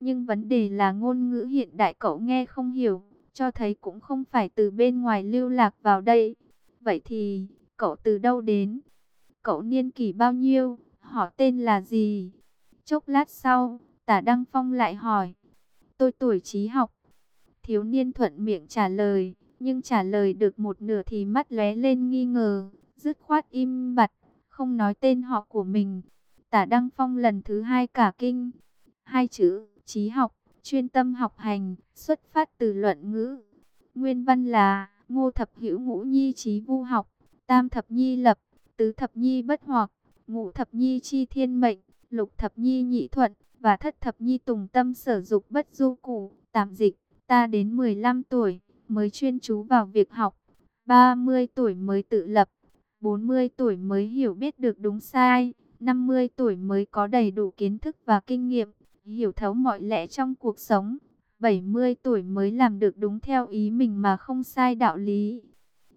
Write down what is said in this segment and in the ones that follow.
Nhưng vấn đề là ngôn ngữ hiện đại cậu nghe không hiểu, cho thấy cũng không phải từ bên ngoài lưu lạc vào đây. Vậy thì, cậu từ đâu đến? Cậu niên kỷ bao nhiêu? Họ tên là gì? Chốc lát sau, tả Đăng Phong lại hỏi. Tôi tuổi trí học. Thiếu niên thuận miệng trả lời, nhưng trả lời được một nửa thì mắt lóe lên nghi ngờ, dứt khoát im bặt, không nói tên họ của mình. Tả Đăng Phong lần thứ hai cả kinh. Hai chữ, trí học, chuyên tâm học hành, xuất phát từ luận ngữ. Nguyên văn là, ngô thập hữu ngũ nhi trí vu học, tam thập nhi lập, tứ thập nhi bất hoặc, ngũ thập nhi chi thiên mệnh, lục thập nhi nhị thuận, và thất thập nhi tùng tâm sở dục bất du cụ, tạm dịch, ta đến 15 tuổi, mới chuyên chú vào việc học, 30 tuổi mới tự lập, 40 tuổi mới hiểu biết được đúng sai, 50 tuổi mới có đầy đủ kiến thức và kinh nghiệm, hiểu thấu mọi lẽ trong cuộc sống, 70 tuổi mới làm được đúng theo ý mình mà không sai đạo lý.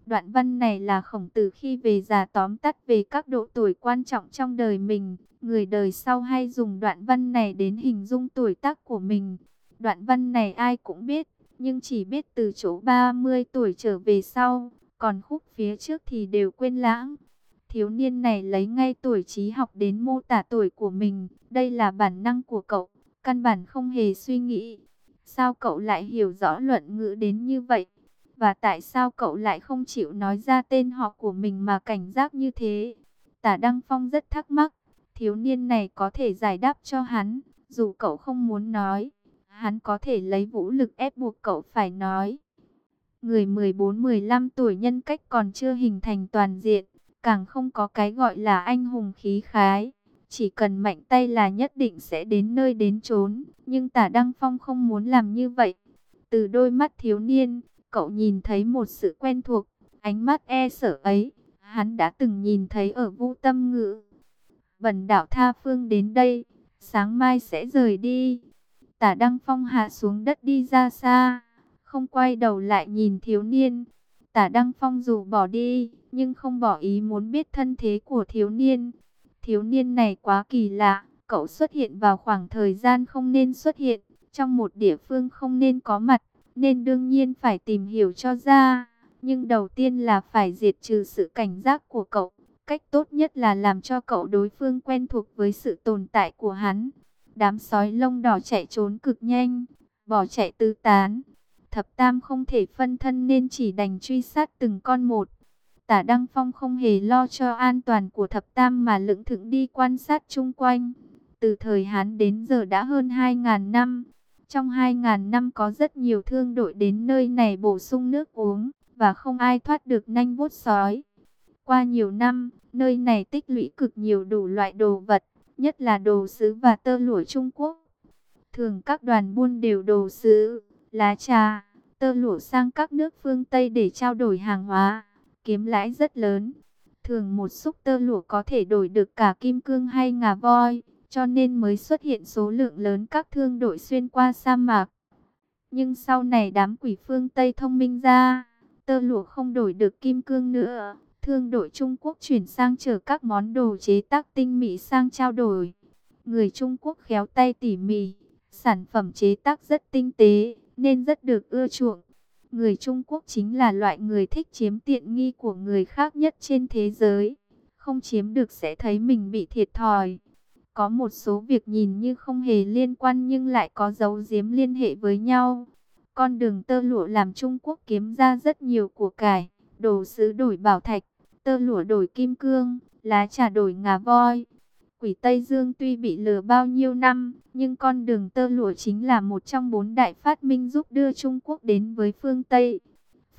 Đoạn văn này là khổng tử khi về già tóm tắt về các độ tuổi quan trọng trong đời mình. Người đời sau hay dùng đoạn văn này đến hình dung tuổi tác của mình. Đoạn văn này ai cũng biết, nhưng chỉ biết từ chỗ 30 tuổi trở về sau. Còn khúc phía trước thì đều quên lãng. Thiếu niên này lấy ngay tuổi trí học đến mô tả tuổi của mình. Đây là bản năng của cậu, căn bản không hề suy nghĩ. Sao cậu lại hiểu rõ luận ngữ đến như vậy? Và tại sao cậu lại không chịu nói ra tên họ của mình mà cảnh giác như thế? Tả Đăng Phong rất thắc mắc. Thiếu niên này có thể giải đáp cho hắn, dù cậu không muốn nói. Hắn có thể lấy vũ lực ép buộc cậu phải nói. Người 14-15 tuổi nhân cách còn chưa hình thành toàn diện, càng không có cái gọi là anh hùng khí khái. Chỉ cần mạnh tay là nhất định sẽ đến nơi đến chốn, nhưng tả Đăng Phong không muốn làm như vậy. Từ đôi mắt thiếu niên, cậu nhìn thấy một sự quen thuộc, ánh mắt e sợ ấy, hắn đã từng nhìn thấy ở vũ tâm ngữ. Bần đảo tha phương đến đây, sáng mai sẽ rời đi. Tả Đăng Phong hạ xuống đất đi ra xa, không quay đầu lại nhìn thiếu niên. Tả Đăng Phong dù bỏ đi, nhưng không bỏ ý muốn biết thân thế của thiếu niên. Thiếu niên này quá kỳ lạ, cậu xuất hiện vào khoảng thời gian không nên xuất hiện, trong một địa phương không nên có mặt nên đương nhiên phải tìm hiểu cho ra. Nhưng đầu tiên là phải diệt trừ sự cảnh giác của cậu. Cách tốt nhất là làm cho cậu đối phương quen thuộc với sự tồn tại của hắn. Đám sói lông đỏ chạy trốn cực nhanh, bỏ chạy tứ tán. Thập Tam không thể phân thân nên chỉ đành truy sát từng con một. Tả Đăng Phong không hề lo cho an toàn của Thập Tam mà lững thững đi quan sát chung quanh. Từ thời Hán đến giờ đã hơn 2.000 năm. Trong 2.000 năm có rất nhiều thương đội đến nơi này bổ sung nước uống, và không ai thoát được nanh vuốt sói. Qua nhiều năm, nơi này tích lũy cực nhiều đủ loại đồ vật, nhất là đồ sứ và tơ lụa Trung Quốc. Thường các đoàn buôn đều đồ sứ, lá trà, tơ lụa sang các nước phương Tây để trao đổi hàng hóa, kiếm lãi rất lớn. Thường một xúc tơ lụa có thể đổi được cả kim cương hay ngà voi cho nên mới xuất hiện số lượng lớn các thương đội xuyên qua sa mạc. Nhưng sau này đám quỷ phương Tây thông minh ra, tơ lụa không đổi được kim cương nữa. Thương đội Trung Quốc chuyển sang chở các món đồ chế tác tinh mỹ sang trao đổi. Người Trung Quốc khéo tay tỉ mỉ, sản phẩm chế tác rất tinh tế, nên rất được ưa chuộng. Người Trung Quốc chính là loại người thích chiếm tiện nghi của người khác nhất trên thế giới. Không chiếm được sẽ thấy mình bị thiệt thòi. Có một số việc nhìn như không hề liên quan nhưng lại có dấu giếm liên hệ với nhau. Con đường tơ lụa làm Trung Quốc kiếm ra rất nhiều của cải, đồ sứ đổi bảo thạch, tơ lụa đổi kim cương, lá trà đổi ngà voi. Quỷ Tây Dương tuy bị lừa bao nhiêu năm, nhưng con đường tơ lụa chính là một trong bốn đại phát minh giúp đưa Trung Quốc đến với phương Tây.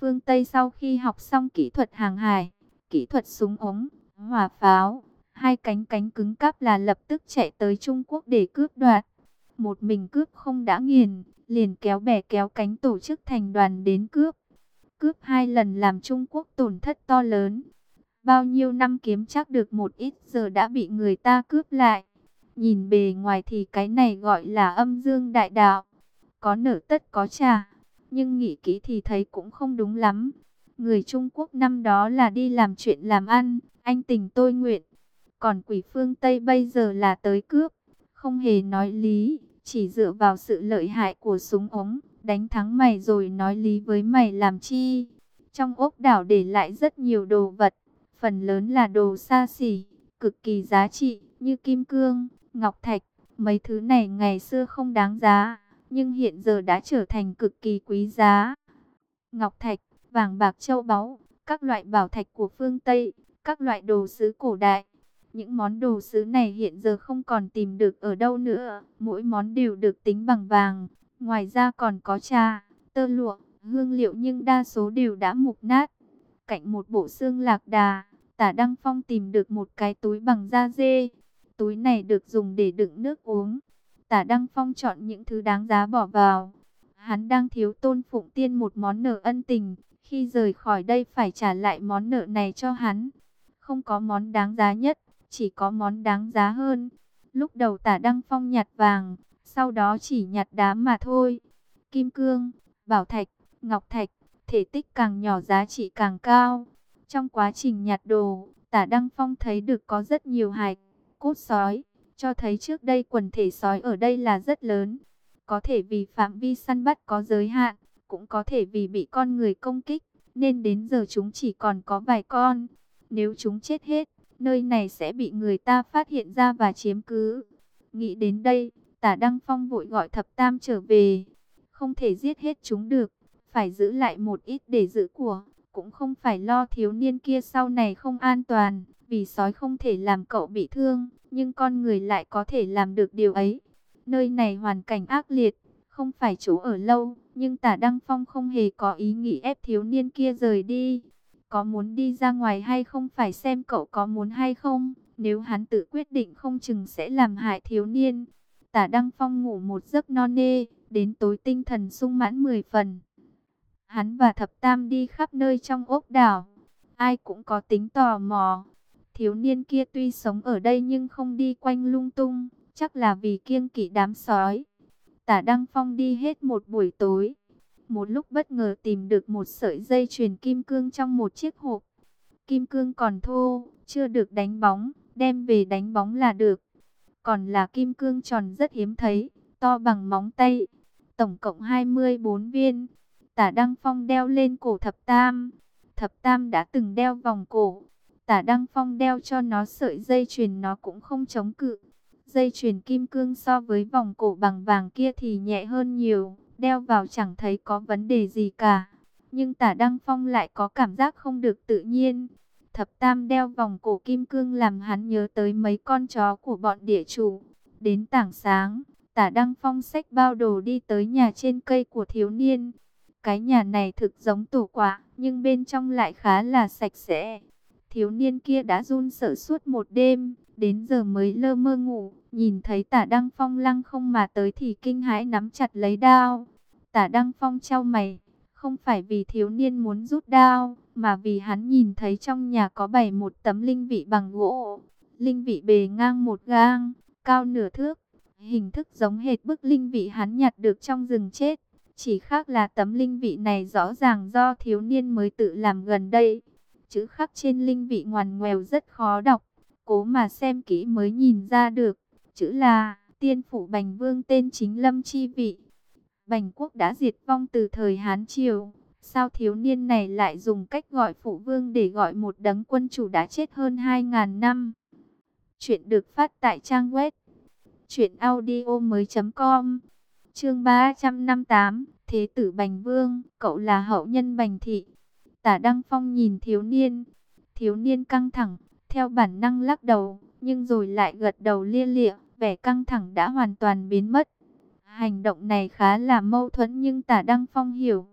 Phương Tây sau khi học xong kỹ thuật hàng hải, kỹ thuật súng ống, hỏa pháo, Hai cánh cánh cứng cáp là lập tức chạy tới Trung Quốc để cướp đoạt. Một mình cướp không đã nghiền, liền kéo bè kéo cánh tổ chức thành đoàn đến cướp. Cướp hai lần làm Trung Quốc tổn thất to lớn. Bao nhiêu năm kiếm chắc được một ít giờ đã bị người ta cướp lại. Nhìn bề ngoài thì cái này gọi là âm dương đại đạo. Có nở tất có trả. Nhưng nghĩ kỹ thì thấy cũng không đúng lắm. Người Trung Quốc năm đó là đi làm chuyện làm ăn. Anh tình tôi nguyện còn quỷ phương Tây bây giờ là tới cướp, không hề nói lý, chỉ dựa vào sự lợi hại của súng ống, đánh thắng mày rồi nói lý với mày làm chi. Trong ốc đảo để lại rất nhiều đồ vật, phần lớn là đồ xa xỉ, cực kỳ giá trị, như kim cương, ngọc thạch. Mấy thứ này ngày xưa không đáng giá, nhưng hiện giờ đã trở thành cực kỳ quý giá. Ngọc thạch, vàng bạc châu báu, các loại bảo thạch của phương Tây, các loại đồ sứ cổ đại. Những món đồ sứ này hiện giờ không còn tìm được ở đâu nữa, mỗi món đều được tính bằng vàng. Ngoài ra còn có trà, tơ lụa, hương liệu nhưng đa số đều đã mục nát. Cạnh một bộ xương lạc đà, tả Đăng Phong tìm được một cái túi bằng da dê. Túi này được dùng để đựng nước uống. Tả Đăng Phong chọn những thứ đáng giá bỏ vào. Hắn đang thiếu tôn phụng tiên một món nợ ân tình. Khi rời khỏi đây phải trả lại món nợ này cho hắn. Không có món đáng giá nhất, chỉ có món đáng giá hơn. Lúc đầu tả Đăng Phong nhặt vàng, sau đó chỉ nhặt đá mà thôi. Kim cương, bảo thạch, ngọc thạch, thể tích càng nhỏ giá trị càng cao. Trong quá trình nhặt đồ, tả Đăng Phong thấy được có rất nhiều hài cốt sói, cho thấy trước đây quần thể sói ở đây là rất lớn. Có thể vì phạm vi săn bắt có giới hạn, cũng có thể vì bị con người công kích, nên đến giờ chúng chỉ còn có vài con. Nếu chúng chết hết, nơi này sẽ bị người ta phát hiện ra và chiếm cứ. Nghĩ đến đây, tả Đăng Phong vội gọi thập tam trở về. Không thể giết hết chúng được, phải giữ lại một ít để giữ của. Cũng không phải lo thiếu niên kia sau này không an toàn, vì sói không thể làm cậu bị thương, nhưng con người lại có thể làm được điều ấy. Nơi này hoàn cảnh ác liệt, không phải chỗ ở lâu, nhưng tả Đăng Phong không hề có ý nghĩ ép thiếu niên kia rời đi. Có muốn đi ra ngoài hay không phải xem cậu có muốn hay không, nếu hắn tự quyết định không chừng sẽ làm hại thiếu niên. Tả Đăng Phong ngủ một giấc non nê, đến tối tinh thần sung mãn 10 phần. Hắn và thập tam đi khắp nơi trong ốc đảo. Ai cũng có tính tò mò. Thiếu niên kia tuy sống ở đây nhưng không đi quanh lung tung. Chắc là vì kiêng kỵ đám sói. Tả Đăng Phong đi hết một buổi tối. Một lúc bất ngờ tìm được một sợi dây chuyền kim cương trong một chiếc hộp. Kim cương còn thô, chưa được đánh bóng, đem về đánh bóng là được. Còn là kim cương tròn rất hiếm thấy, to bằng móng tay. Tổng cộng 24 viên. Tả Đăng Phong đeo lên cổ thập tam. Thập tam đã từng đeo vòng cổ. Tả Đăng Phong đeo cho nó sợi dây chuyền nó cũng không chống cự. Dây chuyền kim cương so với vòng cổ bằng vàng kia thì nhẹ hơn nhiều. Đeo vào chẳng thấy có vấn đề gì cả. Nhưng tả Đăng Phong lại có cảm giác không được tự nhiên. Thập tam đeo vòng cổ kim cương làm hắn nhớ tới mấy con chó của bọn địa chủ. Đến tảng sáng, tả Đăng Phong xách bao đồ đi tới nhà trên cây của thiếu niên. Cái nhà này thực giống tổ quả, nhưng bên trong lại khá là sạch sẽ. Thiếu niên kia đã run sợ suốt một đêm, đến giờ mới lơ mơ ngủ, nhìn thấy tả Đăng Phong lăng không mà tới thì kinh hãi nắm chặt lấy đao. Tả Đăng Phong trao mày, không phải vì thiếu niên muốn rút đao, mà vì hắn nhìn thấy trong nhà có bày một tấm linh vị bằng gỗ. Linh vị bề ngang một gang, cao nửa thước, hình thức giống hệt bức linh vị hắn nhặt được trong rừng chết. Chỉ khác là tấm linh vị này rõ ràng do thiếu niên mới tự làm gần đây. Chữ khắc trên linh vị ngoằn ngoèo rất khó đọc. Cố mà xem kỹ mới nhìn ra được. Chữ là, tiên phủ Bành Vương tên chính Lâm Chi Vị. Bành quốc đã diệt vong từ thời Hán Triều. Sao thiếu niên này lại dùng cách gọi phụ vương để gọi một đấng quân chủ đã chết hơn 2.000 năm? Chuyện được phát tại trang web chuyện audio mới.com Chương 358, Thế tử Bành Vương, cậu là hậu nhân Bành Thị. Tả Đăng Phong nhìn thiếu niên, thiếu niên căng thẳng, theo bản năng lắc đầu, nhưng rồi lại gật đầu lia lịa, vẻ căng thẳng đã hoàn toàn biến mất. Hành động này khá là mâu thuẫn nhưng tả Đăng Phong hiểu.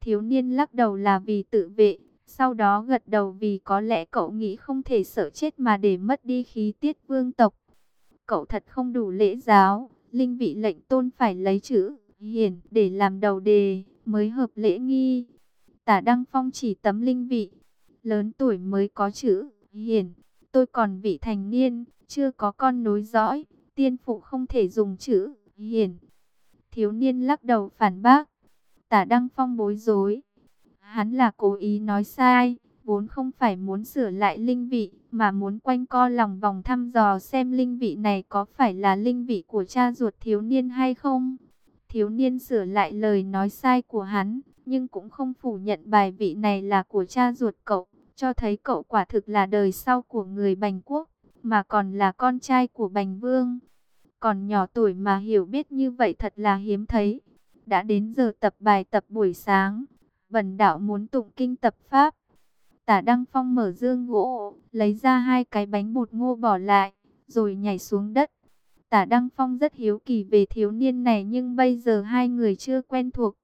Thiếu niên lắc đầu là vì tự vệ, sau đó gật đầu vì có lẽ cậu nghĩ không thể sợ chết mà để mất đi khí tiết vương tộc. Cậu thật không đủ lễ giáo, linh vị lệnh tôn phải lấy chữ hiển để làm đầu đề mới hợp lễ nghi. Tả Đăng Phong chỉ tấm linh vị, lớn tuổi mới có chữ hiển, tôi còn vị thành niên, chưa có con nối dõi, tiên phụ không thể dùng chữ hiển. Thiếu niên lắc đầu phản bác, tả Đăng Phong bối rối. Hắn là cố ý nói sai, vốn không phải muốn sửa lại linh vị, mà muốn quanh co lòng vòng thăm dò xem linh vị này có phải là linh vị của cha ruột thiếu niên hay không. Thiếu niên sửa lại lời nói sai của hắn, nhưng cũng không phủ nhận bài vị này là của cha ruột cậu, cho thấy cậu quả thực là đời sau của người Bành Quốc, mà còn là con trai của Bành Vương. Còn nhỏ tuổi mà hiểu biết như vậy thật là hiếm thấy. Đã đến giờ tập bài tập buổi sáng, Bần đạo muốn tụng kinh tập pháp. Tả Đăng Phong mở dương gỗ, lấy ra hai cái bánh bột ngô bỏ lại, rồi nhảy xuống đất. Tả Đăng Phong rất hiếu kỳ về thiếu niên này nhưng bây giờ hai người chưa quen thuộc.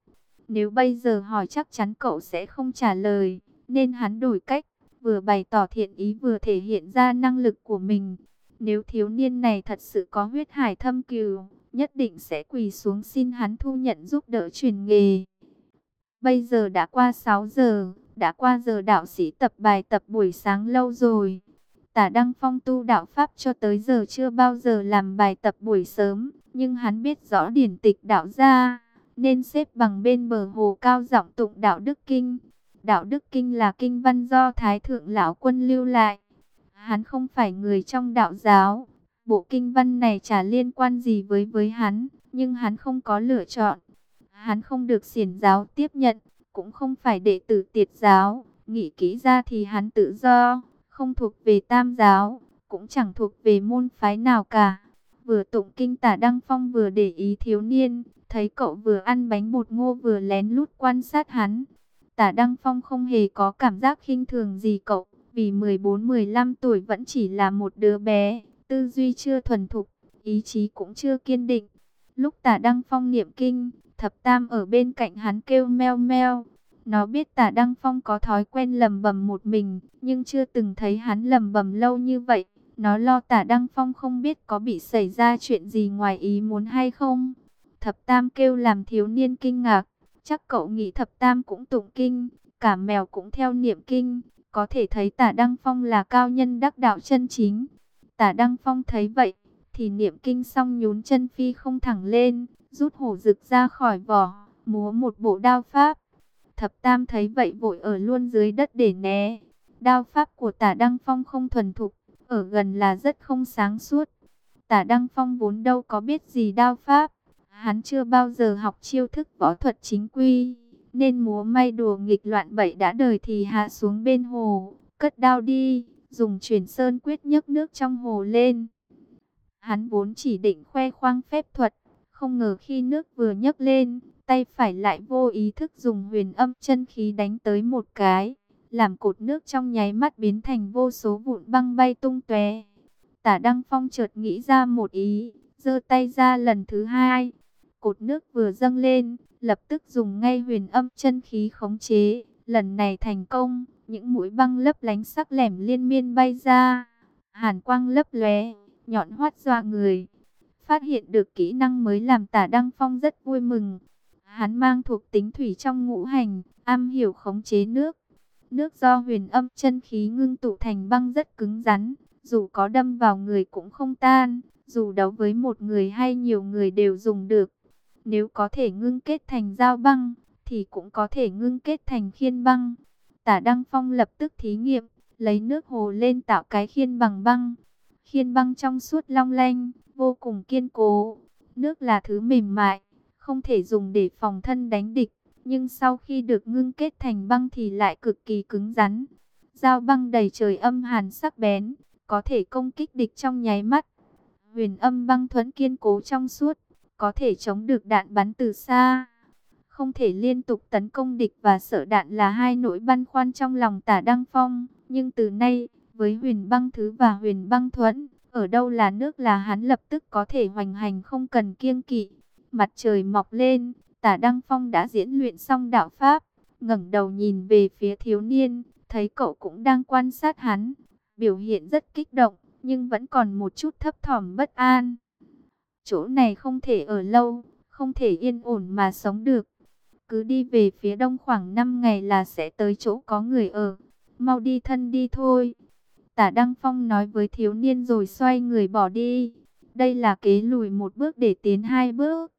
Nếu bây giờ hỏi chắc chắn cậu sẽ không trả lời, nên hắn đổi cách, vừa bày tỏ thiện ý vừa thể hiện ra năng lực của mình. Nếu thiếu niên này thật sự có huyết hải thâm cừu, nhất định sẽ quỳ xuống xin hắn thu nhận giúp đỡ truyền nghề. Bây giờ đã qua 6 giờ, đã qua giờ đạo sĩ tập bài tập buổi sáng lâu rồi. Tả Đăng Phong tu đạo Pháp cho tới giờ chưa bao giờ làm bài tập buổi sớm, nhưng hắn biết rõ điển tịch đạo gia, nên xếp bằng bên bờ hồ cao giọng tụng đạo Đức Kinh. Đạo Đức Kinh là kinh văn do Thái Thượng Lão Quân lưu lại. Hắn không phải người trong đạo giáo, bộ kinh văn này chả liên quan gì với với hắn, nhưng hắn không có lựa chọn. Hắn không được xiển giáo tiếp nhận, cũng không phải đệ tử tiệt giáo, nghĩ kỹ ra thì hắn tự do, không thuộc về tam giáo, cũng chẳng thuộc về môn phái nào cả. Vừa tụng kinh tả Đăng Phong vừa để ý thiếu niên, thấy cậu vừa ăn bánh bột ngô vừa lén lút quan sát hắn. Tả Đăng Phong không hề có cảm giác khinh thường gì cậu, vì 14-15 tuổi vẫn chỉ là một đứa bé, tư duy chưa thuần thục, ý chí cũng chưa kiên định. Lúc tả Đăng Phong niệm kinh, thập tam ở bên cạnh hắn kêu meo meo. Nó biết tả Đăng Phong có thói quen lầm bầm một mình, nhưng chưa từng thấy hắn lầm bầm lâu như vậy. Nó lo tả Đăng Phong không biết có bị xảy ra chuyện gì ngoài ý muốn hay không. Thập tam kêu làm thiếu niên kinh ngạc. Chắc cậu nghĩ thập tam cũng tụng kinh, cả mèo cũng theo niệm kinh. Có thể thấy tả Đăng Phong là cao nhân đắc đạo chân chính. Tả Đăng Phong thấy vậy, thì niệm kinh xong nhún chân phi không thẳng lên, rút hổ rực ra khỏi vỏ, múa một bộ đao pháp. Thập Tam thấy vậy vội ở luôn dưới đất để né. Đao pháp của tả Đăng Phong không thuần thục, ở gần là rất không sáng suốt. Tả Đăng Phong vốn đâu có biết gì đao pháp, hắn chưa bao giờ học chiêu thức võ thuật chính quy, nên múa may đùa nghịch loạn bậy đã đời thì hạ xuống bên hồ, cất đao đi, dùng chuyển sơn quyết nhấc nước trong hồ lên. Hắn vốn chỉ định khoe khoang phép thuật, không ngờ khi nước vừa nhấc lên, tay phải lại vô ý thức dùng huyền âm chân khí đánh tới một cái, làm cột nước trong nháy mắt biến thành vô số vụn băng bay tung tóe. Tả Đăng Phong chợt nghĩ ra một ý, giơ tay ra lần thứ hai, cột nước vừa dâng lên, lập tức dùng ngay huyền âm chân khí khống chế, lần này thành công, những mũi băng lấp lánh sắc lẻm liên miên bay ra, hàn quang lấp lóe, nhọn hoắt dọa người. Phát hiện được kỹ năng mới làm tả Đăng Phong rất vui mừng. Hắn mang thuộc tính thủy trong ngũ hành, am hiểu khống chế nước. Nước do huyền âm chân khí ngưng tụ thành băng rất cứng rắn, dù có đâm vào người cũng không tan, dù đấu với một người hay nhiều người đều dùng được. Nếu có thể ngưng kết thành dao băng, thì cũng có thể ngưng kết thành khiên băng. Tả Đăng Phong lập tức thí nghiệm, lấy nước hồ lên tạo cái khiên bằng băng. Khiên băng trong suốt long lanh, vô cùng kiên cố. Nước là thứ mềm mại, không thể dùng để phòng thân đánh địch, nhưng sau khi được ngưng kết thành băng thì lại cực kỳ cứng rắn. Dao băng đầy trời âm hàn sắc bén, có thể công kích địch trong nháy mắt. Huyền âm băng thuẫn kiên cố trong suốt, có thể chống được đạn bắn từ xa. Không thể liên tục tấn công địch và sợ đạn là hai nỗi băn khoăn trong lòng tả Đăng Phong. Nhưng từ nay, với huyền băng thứ và huyền băng thuẫn, ở đâu là nước là hắn lập tức có thể hoành hành không cần kiêng kỵ. Mặt trời mọc lên, tả Đăng Phong đã diễn luyện xong đạo Pháp, ngẩng đầu nhìn về phía thiếu niên, thấy cậu cũng đang quan sát hắn, biểu hiện rất kích động, nhưng vẫn còn một chút thấp thỏm bất an. Chỗ này không thể ở lâu, không thể yên ổn mà sống được. Cứ đi về phía đông khoảng 5 ngày là sẽ tới chỗ có người ở. Mau đi thân đi thôi. Tả Đăng Phong nói với thiếu niên rồi xoay người bỏ đi. Đây là kế lùi một bước để tiến hai bước.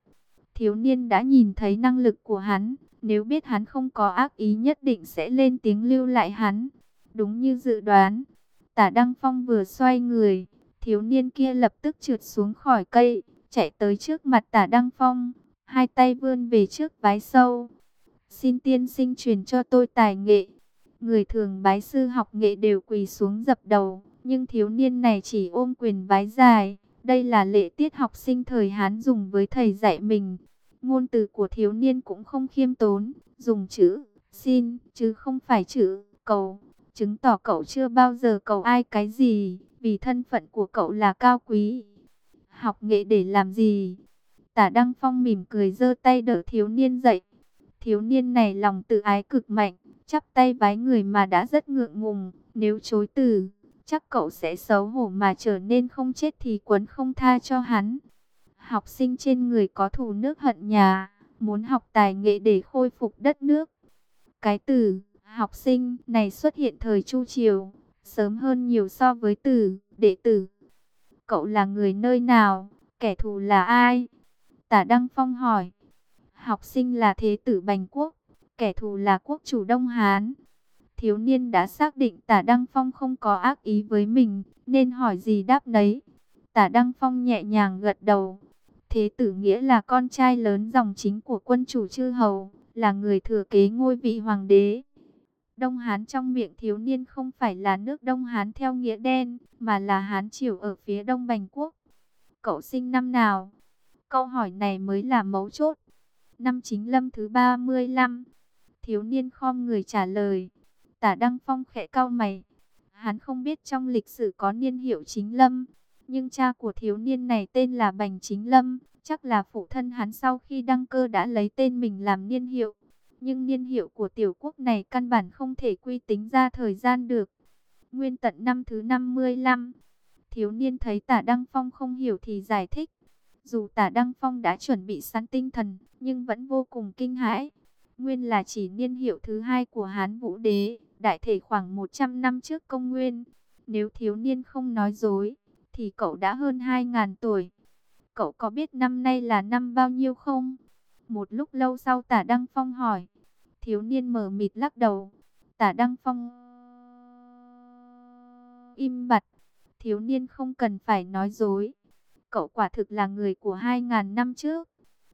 Thiếu niên đã nhìn thấy năng lực của hắn. Nếu biết hắn không có ác ý nhất định sẽ lên tiếng lưu lại hắn. Đúng như dự đoán, tả Đăng Phong vừa xoay người, thiếu niên kia lập tức trượt xuống khỏi cây, chạy tới trước mặt tả Đăng Phong, hai tay vươn về trước vái sâu. Xin tiên sinh truyền cho tôi tài nghệ. Người thường bái sư học nghệ đều quỳ xuống dập đầu, nhưng thiếu niên này chỉ ôm quyền bái dài. Đây là lệ tiết học sinh thời Hán dùng với thầy dạy mình. Ngôn từ của thiếu niên cũng không khiêm tốn, dùng chữ xin chứ không phải chữ cầu, chứng tỏ cậu chưa bao giờ cầu ai cái gì, vì thân phận của cậu là cao quý. Học nghệ để làm gì? Tả Đăng Phong mỉm cười giơ tay đỡ thiếu niên dậy. Thiếu niên này lòng tự ái cực mạnh, chắp tay vái người mà đã rất ngượng ngùng, nếu chối từ, chắc cậu sẽ xấu hổ mà trở nên không chết thì quấn không tha cho hắn. Học sinh trên người có thù nước hận nhà, muốn học tài nghệ để khôi phục đất nước. Cái từ học sinh này xuất hiện thời Chu Triều, sớm hơn nhiều so với từ đệ tử. Cậu là người nơi nào? Kẻ thù là ai? Tả Đăng Phong hỏi. Học sinh là thế tử Bành Quốc, kẻ thù là quốc chủ Đông Hán. Thiếu niên đã xác định tả Đăng Phong không có ác ý với mình, nên hỏi gì đáp nấy. Tả Đăng Phong nhẹ nhàng gật đầu. Thế tử nghĩa là con trai lớn dòng chính của quân chủ chư hầu, là người thừa kế ngôi vị hoàng đế. Đông Hán trong miệng thiếu niên không phải là nước Đông Hán theo nghĩa đen, mà là Hán triều ở phía Đông Bành Quốc. Cậu sinh năm nào? Câu hỏi này mới là mấu chốt. Năm chính lâm thứ 35. Thiếu niên khom người trả lời. Tả Đăng Phong khẽ cau mày. Hắn không biết trong lịch sử có niên hiệu chính lâm. Nhưng cha của thiếu niên này tên là Bành Chính Lâm. Chắc là phụ thân hắn sau khi đăng cơ đã lấy tên mình làm niên hiệu. Nhưng niên hiệu của tiểu quốc này căn bản không thể quy tính ra thời gian được. Nguyên tận năm thứ 55. Thiếu niên thấy tả Đăng Phong không hiểu thì giải thích. Dù tả Đăng Phong đã chuẩn bị sẵn tinh thần, nhưng vẫn vô cùng kinh hãi. Nguyên là chỉ niên hiệu thứ hai của Hán Vũ Đế, đại thể khoảng 100 năm trước công nguyên. Nếu thiếu niên không nói dối, thì cậu đã hơn 2.000 tuổi. Cậu có biết năm nay là năm bao nhiêu không? Một lúc lâu sau tả Đăng Phong hỏi. Thiếu niên mở mịt lắc đầu. Tả Đăng Phong im bặt. Thiếu niên không cần phải nói dối. Cậu quả thực là người của 2.000 năm trước.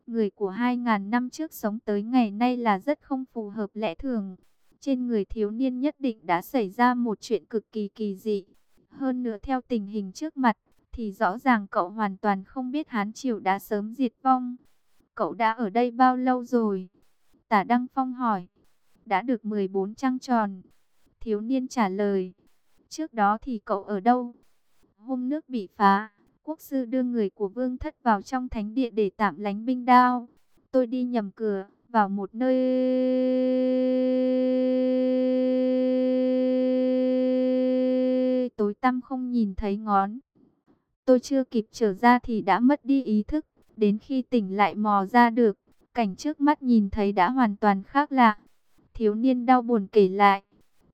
Người của 2.000 năm trước sống tới ngày nay là rất không phù hợp lẽ thường. Trên người thiếu niên nhất định đã xảy ra một chuyện cực kỳ kỳ dị. Hơn nữa theo tình hình trước mặt, thì rõ ràng cậu hoàn toàn không biết Hán Triều đã sớm diệt vong. Cậu đã ở đây bao lâu rồi? Tả Đăng Phong hỏi. Đã được 14 trăng tròn. Thiếu niên trả lời. Trước đó thì cậu ở đâu? Hôm nước bị phá, quốc sư đưa người của vương thất vào trong thánh địa để tạm lánh binh đao. Tôi đi nhầm cửa, vào một nơi... tối tăm không nhìn thấy ngón. Tôi chưa kịp trở ra thì đã mất đi ý thức, đến khi tỉnh lại mò ra được, cảnh trước mắt nhìn thấy đã hoàn toàn khác lạ. Thiếu niên đau buồn kể lại,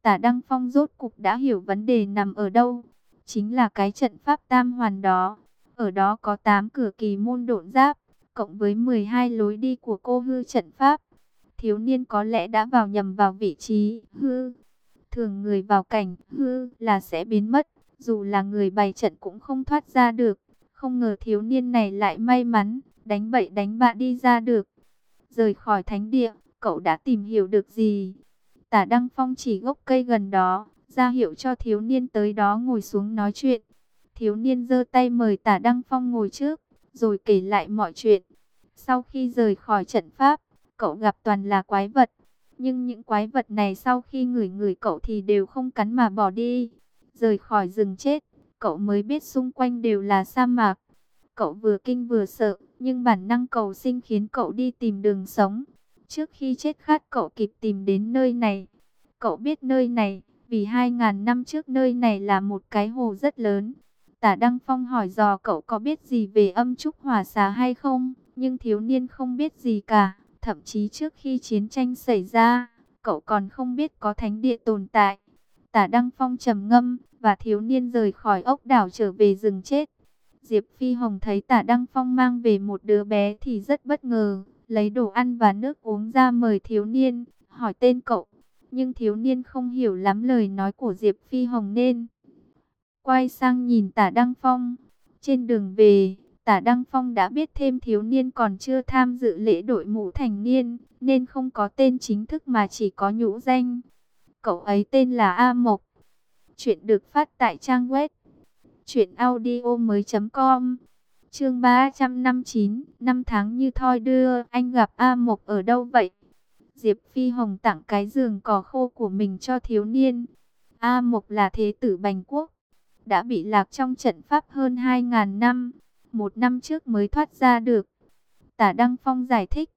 tả Đăng Phong rốt cục đã hiểu vấn đề nằm ở đâu, chính là cái trận pháp tam hoàn đó. Ở đó có 8 cửa kỳ môn độn giáp, cộng với 12 lối đi của cô hư trận pháp. Thiếu niên có lẽ đã vào nhầm vào vị trí hư. Thường người vào cảnh hư là sẽ biến mất, dù là người bày trận cũng không thoát ra được. Không ngờ thiếu niên này lại may mắn, đánh bậy đánh bạ đi ra được. Rời khỏi thánh địa, cậu đã tìm hiểu được gì? Tả Đăng Phong chỉ gốc cây gần đó, ra hiệu cho thiếu niên tới đó ngồi xuống nói chuyện. Thiếu niên giơ tay mời tả Đăng Phong ngồi trước, rồi kể lại mọi chuyện. Sau khi rời khỏi trận pháp, cậu gặp toàn là quái vật. Nhưng những quái vật này sau khi ngửi ngửi cậu thì đều không cắn mà bỏ đi. Rời khỏi rừng chết, cậu mới biết xung quanh đều là sa mạc. Cậu vừa kinh vừa sợ, nhưng bản năng cầu sinh khiến cậu đi tìm đường sống. Trước khi chết khát cậu kịp tìm đến nơi này. Cậu biết nơi này, vì 2.000 năm trước nơi này là một cái hồ rất lớn. Tả Đăng Phong hỏi dò cậu có biết gì về âm trúc hỏa xà hay không, nhưng thiếu niên không biết gì cả. Thậm chí trước khi chiến tranh xảy ra, cậu còn không biết có thánh địa tồn tại. Tả Đăng Phong trầm ngâm, và thiếu niên rời khỏi ốc đảo trở về rừng chết. Diệp Phi Hồng thấy tả Đăng Phong mang về một đứa bé thì rất bất ngờ, lấy đồ ăn và nước uống ra mời thiếu niên, hỏi tên cậu. Nhưng thiếu niên không hiểu lắm lời nói của Diệp Phi Hồng nên quay sang nhìn tả Đăng Phong. Trên đường về, tả Đăng Phong đã biết thêm thiếu niên còn chưa tham dự lễ đội mũ thành niên, nên không có tên chính thức mà chỉ có nhũ danh. Cậu ấy tên là A Mộc. Chuyện được phát tại trang web truyệnaudiomoi.com. Chương 359, năm tháng như thoi đưa, anh gặp A Mộc ở đâu vậy? Diệp Phi Hồng tặng cái giường cỏ khô của mình cho thiếu niên. A Mộc là thế tử Bành Quốc, đã bị lạc trong trận pháp hơn 2.000 năm, một năm trước mới thoát ra được. Tả Đăng Phong giải thích,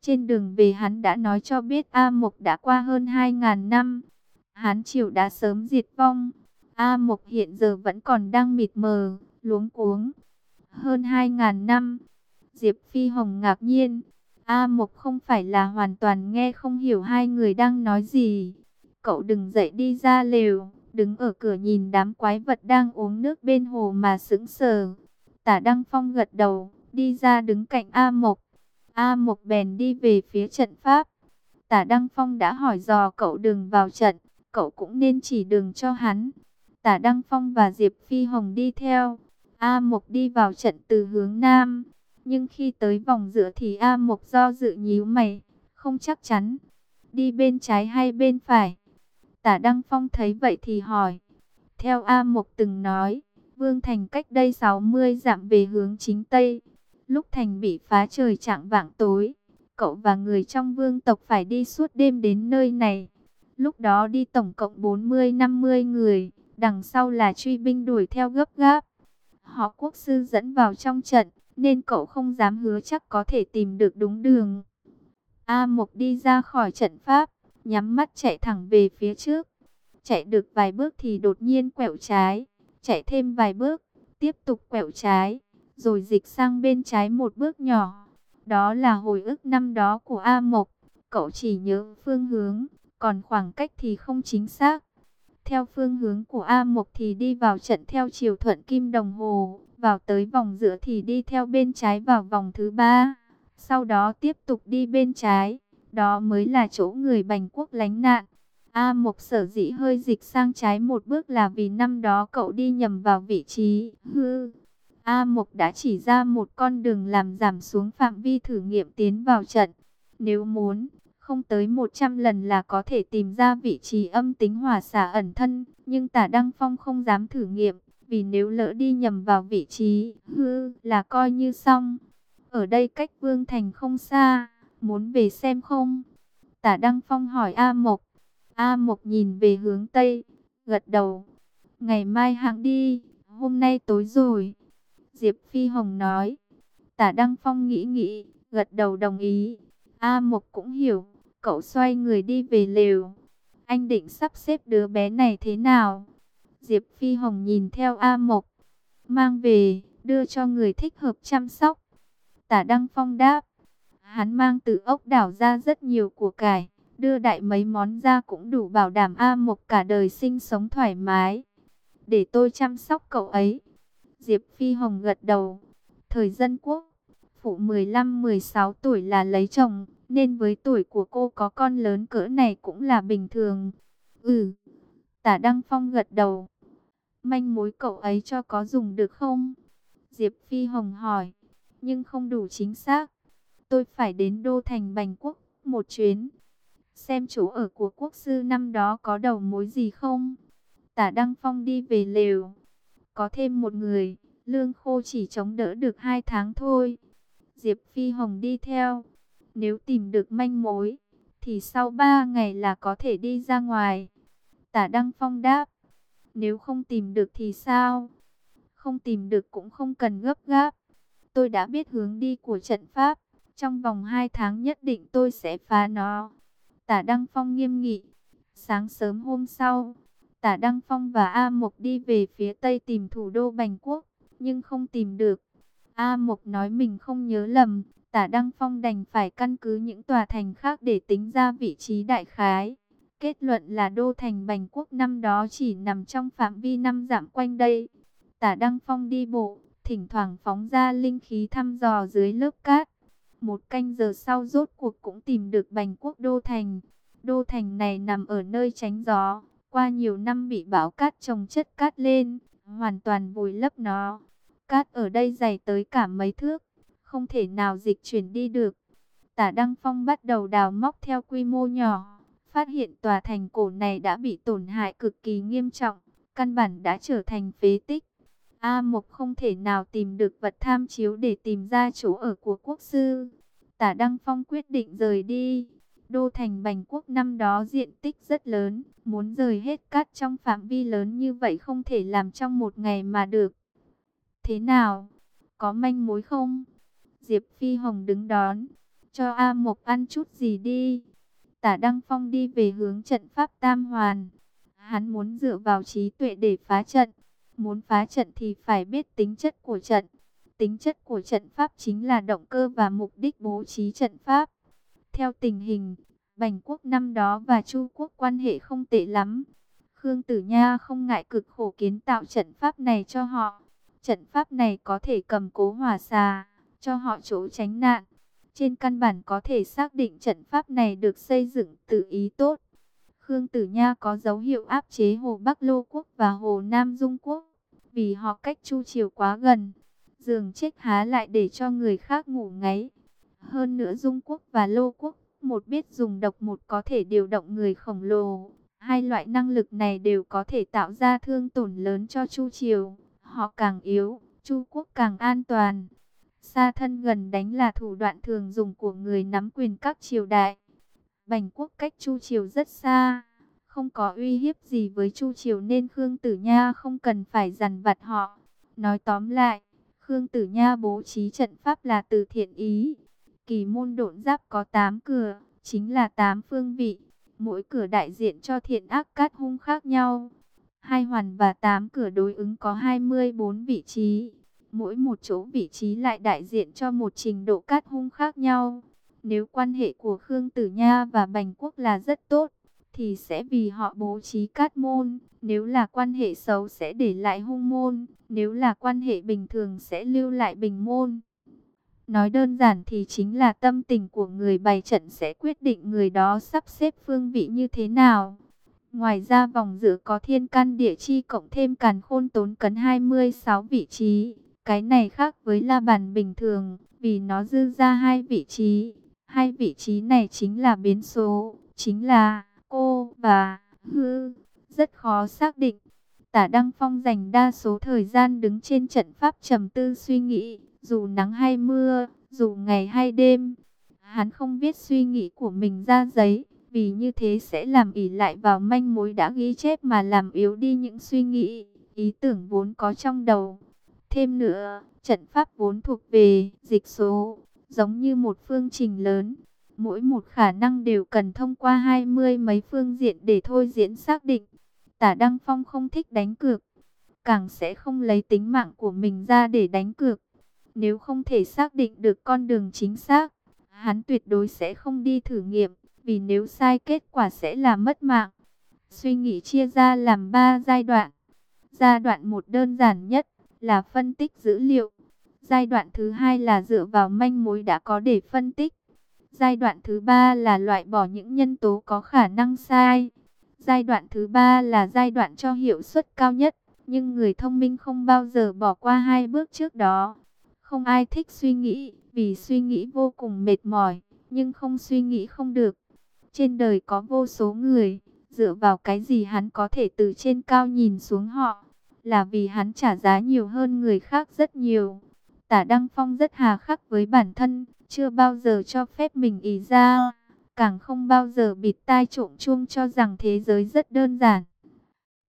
trên đường về hắn đã nói cho biết A Mộc đã qua hơn 2.000 năm, Hán Triều đã sớm diệt vong. A Mộc hiện giờ vẫn còn đang mịt mờ, luống cuống. Hơn 2.000 năm, Diệp Phi Hồng ngạc nhiên. A Mộc không phải là hoàn toàn nghe không hiểu hai người đang nói gì. Cậu đừng dậy đi ra lều, đứng ở cửa nhìn đám quái vật đang uống nước bên hồ mà sững sờ. Tả Đăng Phong gật đầu, đi ra đứng cạnh A Mộc. A Mộc bèn đi về phía trận pháp. Tả Đăng Phong đã hỏi dò cậu đừng vào trận, cậu cũng nên chỉ đường cho hắn. Tả Đăng Phong và Diệp Phi Hồng đi theo. A Mộc đi vào trận từ hướng Nam. Nhưng khi tới vòng giữa thì A Mộc do dự nhíu mày, không chắc chắn. Đi bên trái hay bên phải? Tả Đăng Phong thấy vậy thì hỏi. Theo A Mộc từng nói, Vương Thành cách đây 60 dặm về hướng chính Tây. Lúc Thành bị phá trời trạng vạng tối, cậu và người trong vương tộc phải đi suốt đêm đến nơi này. Lúc đó đi tổng cộng 40-50 người, đằng sau là truy binh đuổi theo gấp gáp. Họ quốc sư dẫn vào trong trận, nên cậu không dám hứa chắc có thể tìm được đúng đường. A Mộc đi ra khỏi trận pháp, nhắm mắt chạy thẳng về phía trước. Chạy được vài bước thì đột nhiên quẹo trái, chạy thêm vài bước, tiếp tục quẹo trái, rồi dịch sang bên trái một bước nhỏ. Đó là hồi ức năm đó của A Mộc, cậu chỉ nhớ phương hướng, còn khoảng cách thì không chính xác. Theo phương hướng của A Mộc thì đi vào trận theo chiều thuận kim đồng hồ, vào tới vòng giữa thì đi theo bên trái vào vòng thứ ba. Sau đó tiếp tục đi bên trái, đó mới là chỗ người Bành Quốc lánh nạn. A Mộc sở dĩ hơi dịch sang trái một bước là vì năm đó cậu đi nhầm vào vị trí hư. A Mộc đã chỉ ra một con đường làm giảm xuống phạm vi thử nghiệm tiến vào trận. Nếu muốn, không tới 100 lần là có thể tìm ra vị trí âm tính hỏa xả ẩn thân, nhưng tả Đăng Phong không dám thử nghiệm, vì nếu lỡ đi nhầm vào vị trí hư là coi như xong. Ở đây cách Vương Thành không xa, muốn về xem không? Tả Đăng Phong hỏi A Mộc. A Mộc nhìn về hướng Tây, gật đầu. Ngày mai hạng đi, hôm nay tối rồi. Diệp Phi Hồng nói. Tả Đăng Phong nghĩ nghĩ, gật đầu đồng ý. A Mộc cũng hiểu, cậu xoay người đi về lều. Anh định sắp xếp đứa bé này thế nào? Diệp Phi Hồng nhìn theo A Mộc. Mang về, đưa cho người thích hợp chăm sóc. Tả Đăng Phong đáp. Hắn mang từ ốc đảo ra rất nhiều của cải. Đưa đại mấy món ra cũng đủ bảo đảm A Mộc cả đời sinh sống thoải mái. Để tôi chăm sóc cậu ấy. Diệp Phi Hồng gật đầu. Thời dân quốc, phụ 15-16 tuổi là lấy chồng, nên với tuổi của cô có con lớn cỡ này cũng là bình thường. Ừ, tả Đăng Phong gật đầu. Manh mối cậu ấy cho có dùng được không? Diệp Phi Hồng hỏi, nhưng không đủ chính xác. Tôi phải đến Đô Thành Bành Quốc một chuyến. Xem chỗ ở của quốc sư năm đó có đầu mối gì không? Tả Đăng Phong đi về lều. Có thêm một người, lương khô chỉ chống đỡ được hai tháng thôi. Diệp Phi Hồng đi theo. Nếu tìm được manh mối, thì sau ba ngày là có thể đi ra ngoài. Tả Đăng Phong đáp. Nếu không tìm được thì sao? Không tìm được cũng không cần gấp gáp. Tôi đã biết hướng đi của trận pháp. Trong vòng 2 tháng nhất định tôi sẽ phá nó. Tả Đăng Phong nghiêm nghị. Sáng sớm hôm sau, Tả Đăng Phong và A Mộc đi về phía tây tìm thủ đô Bành Quốc, nhưng không tìm được. A Mộc nói mình không nhớ lầm, Tả Đăng Phong đành phải căn cứ những tòa thành khác để tính ra vị trí đại khái. Kết luận là đô thành Bành Quốc năm đó chỉ nằm trong phạm vi năm dặm quanh đây. Tả Đăng Phong đi bộ, thỉnh thoảng phóng ra linh khí thăm dò dưới lớp cát. Một canh giờ sau rốt cuộc cũng tìm được Bành Quốc đô thành. Đô thành này nằm ở nơi tránh gió, qua nhiều năm bị bão cát trồng chất cát lên, hoàn toàn vùi lấp nó. Cát ở đây dày tới cả mấy thước, không thể nào dịch chuyển đi được. Tả Đăng Phong bắt đầu đào móc theo quy mô nhỏ, phát hiện tòa thành cổ này đã bị tổn hại cực kỳ nghiêm trọng, căn bản đã trở thành phế tích. A Mộc không thể nào tìm được vật tham chiếu để tìm ra chỗ ở của quốc sư. Tả Đăng Phong quyết định rời đi. Đô thành Bành Quốc năm đó diện tích rất lớn, muốn rời hết cát trong phạm vi lớn như vậy không thể làm trong một ngày mà được. Thế nào? Có manh mối không? Diệp Phi Hồng đứng đón, cho A Mộc ăn chút gì đi. Tả Đăng Phong đi về hướng trận pháp Tam Hoàn. Hắn muốn dựa vào trí tuệ để phá trận. Muốn phá trận thì phải biết tính chất của trận. Tính chất của trận pháp chính là động cơ và mục đích bố trí trận pháp. Theo tình hình, Bành quốc năm đó và Chu quốc quan hệ không tệ lắm. Khương Tử Nha không ngại cực khổ kiến tạo trận pháp này cho họ. Trận pháp này có thể cầm cố hỏa xà, cho họ chỗ tránh nạn. Trên căn bản có thể xác định trận pháp này được xây dựng tự ý tốt. Khương Tử Nha có dấu hiệu áp chế Hồ Bắc Lô Quốc và Hồ Nam Dung Quốc, vì họ cách Chu Triều quá gần. Giường chết há lại để cho người khác ngủ ngáy. Hơn nữa Dung Quốc và Lô Quốc, một biết dùng độc một có thể điều động người khổng lồ. Hai loại năng lực này đều có thể tạo ra thương tổn lớn cho Chu Triều. Họ càng yếu, Chu Quốc càng an toàn. Xa thân gần đánh là thủ đoạn thường dùng của người nắm quyền các triều đại. Bành quốc cách Chu Triều rất xa, không có uy hiếp gì với Chu Triều nên Khương Tử Nha không cần phải dằn vặt họ. Nói tóm lại, Khương Tử Nha bố trí trận pháp là từ thiện ý. Kỳ môn độn giáp có 8 cửa, chính là 8 phương vị. Mỗi cửa đại diện cho thiện ác cát hung khác nhau. Hai hoàn và 8 cửa đối ứng có 24 vị trí. Mỗi một chỗ vị trí lại đại diện cho một trình độ cát hung khác nhau. Nếu quan hệ của Khương Tử Nha và Bành Quốc là rất tốt, thì sẽ vì họ bố trí cát môn. Nếu là quan hệ xấu sẽ để lại hung môn. Nếu là quan hệ bình thường sẽ lưu lại bình môn. Nói đơn giản thì chính là tâm tình của người bày trận sẽ quyết định người đó sắp xếp phương vị như thế nào. Ngoài ra vòng giữa có thiên căn địa chi cộng thêm càn khôn tốn cấn 26 vị trí. Cái này khác với la bàn bình thường, vì nó dư ra hai vị trí. Hai vị trí này chính là biến số, chính là cô và hư, rất khó xác định. Tả Đăng Phong dành đa số thời gian đứng trên trận pháp trầm tư suy nghĩ, dù nắng hay mưa, dù ngày hay đêm. Hắn không viết suy nghĩ của mình ra giấy, vì như thế sẽ làm ỉ lại vào manh mối đã ghi chép mà làm yếu đi những suy nghĩ, ý tưởng vốn có trong đầu. Thêm nữa, trận pháp vốn thuộc về dịch số, giống như một phương trình lớn. Mỗi một khả năng đều cần thông qua hai mươi mấy phương diện để thôi diễn xác định. Tả Đăng Phong không thích đánh cược, càng sẽ không lấy tính mạng của mình ra để đánh cược. Nếu không thể xác định được con đường chính xác, hắn tuyệt đối sẽ không đi thử nghiệm, vì nếu sai kết quả sẽ là mất mạng. Suy nghĩ chia ra làm 3 giai đoạn. Giai đoạn một đơn giản nhất là phân tích dữ liệu. Giai đoạn thứ hai là dựa vào manh mối đã có để phân tích. Giai đoạn thứ ba là loại bỏ những nhân tố có khả năng sai. Giai đoạn thứ ba là giai đoạn cho hiệu suất cao nhất, nhưng người thông minh không bao giờ bỏ qua hai bước trước đó. Không ai thích suy nghĩ, vì suy nghĩ vô cùng mệt mỏi, nhưng không suy nghĩ không được. Trên đời có vô số người, dựa vào cái gì hắn có thể từ trên cao nhìn xuống họ, là vì hắn trả giá nhiều hơn người khác rất nhiều. Tả Đăng Phong rất hà khắc với bản thân, chưa bao giờ cho phép mình ý ra, càng không bao giờ bịt tai trộm chuông cho rằng thế giới rất đơn giản.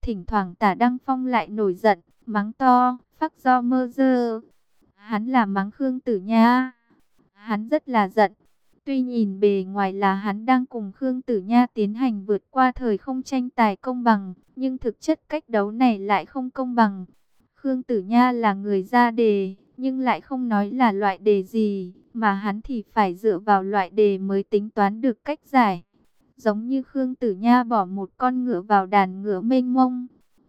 Thỉnh thoảng tả Đăng Phong lại nổi giận, mắng to, phát do mơ dơ. Hắn là mắng Khương Tử Nha. Hắn rất là giận. Tuy nhìn bề ngoài là hắn đang cùng Khương Tử Nha tiến hành vượt qua thời không tranh tài công bằng, nhưng thực chất cách đấu này lại không công bằng. Khương Tử Nha là người ra đề, nhưng lại không nói là loại đề gì, mà hắn thì phải dựa vào loại đề mới tính toán được cách giải. Giống như Khương Tử Nha bỏ một con ngựa vào đàn ngựa mênh mông.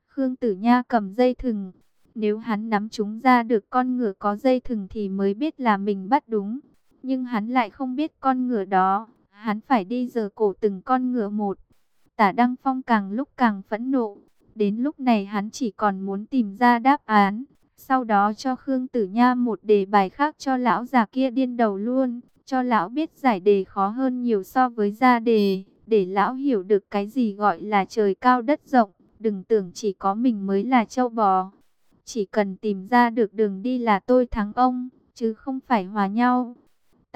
Khương Tử Nha cầm dây thừng. Nếu hắn nắm chúng ra được con ngựa có dây thừng thì mới biết là mình bắt đúng. Nhưng hắn lại không biết con ngựa đó. Hắn phải đi giờ cổ từng con ngựa một. Tả Đăng Phong càng lúc càng phẫn nộ. Đến lúc này hắn chỉ còn muốn tìm ra đáp án. Sau đó cho Khương Tử Nha một đề bài khác cho lão già kia điên đầu luôn. Cho lão biết giải đề khó hơn nhiều so với ra đề. Để lão hiểu được cái gì gọi là trời cao đất rộng. Đừng tưởng chỉ có mình mới là châu bò. Chỉ cần tìm ra được đường đi là tôi thắng ông, chứ không phải hòa nhau.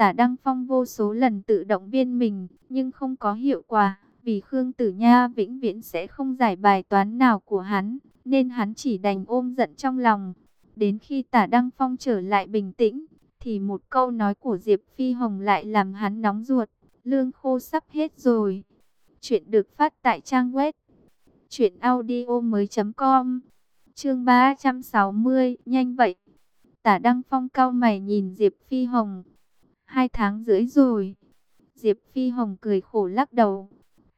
Tả Đăng Phong vô số lần tự động viên mình, nhưng không có hiệu quả, vì Khương Tử Nha vĩnh viễn sẽ không giải bài toán nào của hắn, nên hắn chỉ đành ôm giận trong lòng. Đến khi Tả Đăng Phong trở lại bình tĩnh, thì một câu nói của Diệp Phi Hồng lại làm hắn nóng ruột, lương khô sắp hết rồi. Chuyện được phát tại trang web truyệnaudiomoi.com. Chương 360, nhanh vậy. Tả Đăng Phong cao mày nhìn Diệp Phi Hồng. Hai tháng rưỡi rồi. Diệp Phi Hồng cười khổ lắc đầu.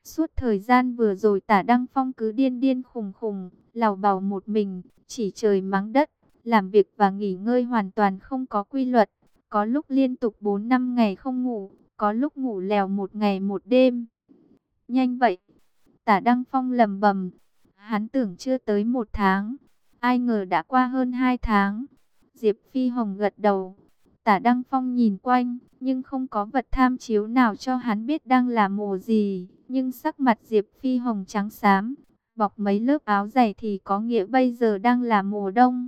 Suốt thời gian vừa rồi tả Đăng Phong cứ điên điên khùng khùng, lào bào một mình, chỉ trời mắng đất, làm việc và nghỉ ngơi hoàn toàn không có quy luật. Có lúc liên tục 4 năm ngày không ngủ, có lúc ngủ lèo một ngày một đêm. Nhanh vậy. Tả Đăng Phong lầm bầm. Hắn tưởng chưa tới một tháng. Ai ngờ đã qua hơn hai tháng. Diệp Phi Hồng gật đầu. Tả Đăng Phong nhìn quanh, nhưng không có vật tham chiếu nào cho hắn biết đang là mùa gì. Nhưng sắc mặt Diệp Phi Hồng trắng xám, bọc mấy lớp áo dày thì có nghĩa bây giờ đang là mùa đông.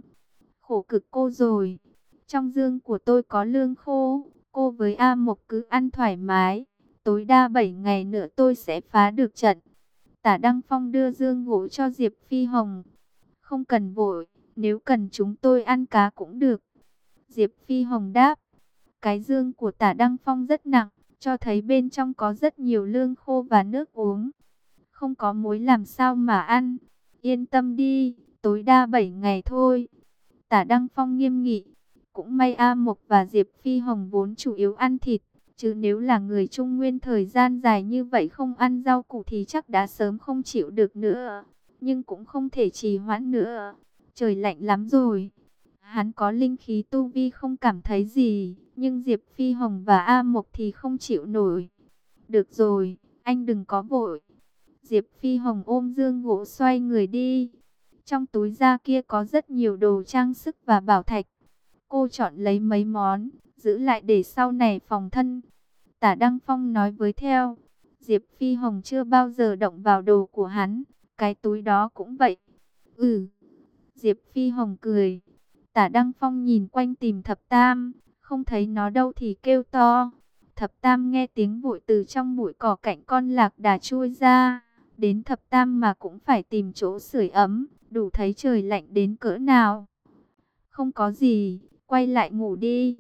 Khổ cực cô rồi. Trong dương của tôi có lương khô, cô với A Mộc cứ ăn thoải mái. Tối đa 7 ngày nữa tôi sẽ phá được trận. Tả Đăng Phong đưa dương gỗ cho Diệp Phi Hồng. Không cần vội, nếu cần chúng tôi ăn cá cũng được. Diệp Phi Hồng đáp. Cái dương của tả Đăng Phong rất nặng, cho thấy bên trong có rất nhiều lương khô và nước uống. Không có muối làm sao mà ăn. Yên tâm đi, tối đa 7 ngày thôi. Tả Đăng Phong nghiêm nghị. Cũng may A Mộc và Diệp Phi Hồng vốn chủ yếu ăn thịt. Chứ nếu là người Trung Nguyên thời gian dài như vậy không ăn rau củ thì chắc đã sớm không chịu được nữa. Nhưng cũng không thể trì hoãn nữa. Trời lạnh lắm rồi. Hắn có linh khí tu vi không cảm thấy gì. Nhưng Diệp Phi Hồng và A Mộc thì không chịu nổi. Được rồi, anh đừng có vội. Diệp Phi Hồng ôm dương gỗ xoay người đi. Trong túi da kia có rất nhiều đồ trang sức và bảo thạch. Cô chọn lấy mấy món, giữ lại để sau này phòng thân. Tả Đăng Phong nói với theo, Diệp Phi Hồng chưa bao giờ động vào đồ của hắn, cái túi đó cũng vậy. Ừ, Diệp Phi Hồng cười. Tả Đăng Phong nhìn quanh tìm thập tam, không thấy nó đâu thì kêu to. Thập tam nghe tiếng vội từ trong bụi cỏ cạnh con lạc đà chui ra. Đến thập tam mà cũng phải tìm chỗ sưởi ấm, đủ thấy trời lạnh đến cỡ nào. Không có gì, quay lại ngủ đi.